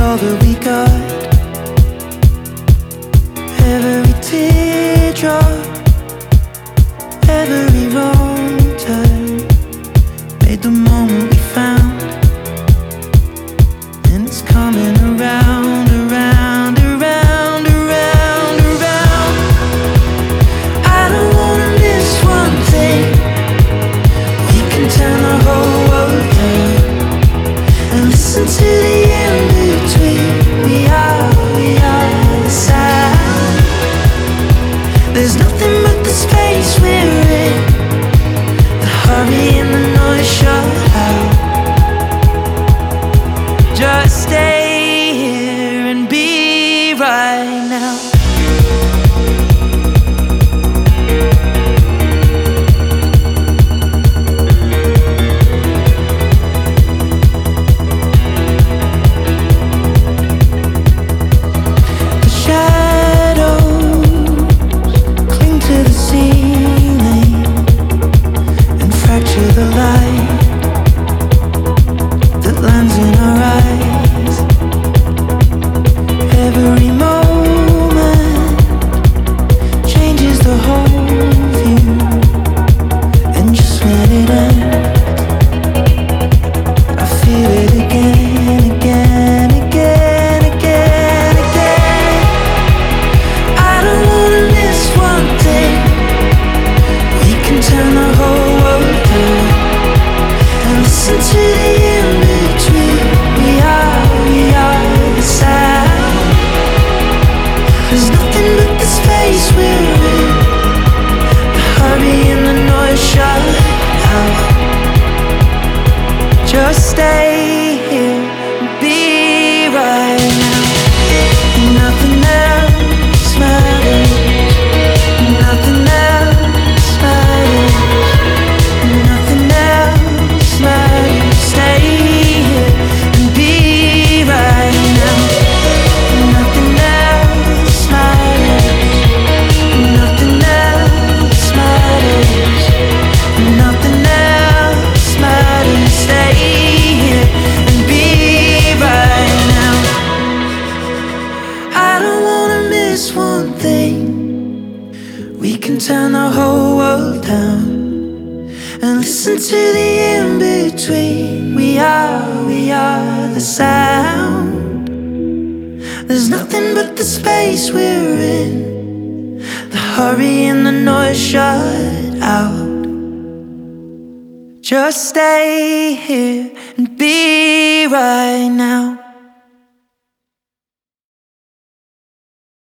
all that we got. Every teardrop, every wrong turn made the moment we found. We can turn the whole world down and listen to the in between. We are, we are the sound. There's nothing but the space we're in. The hurry and the noise shut out. Just stay here and be right now.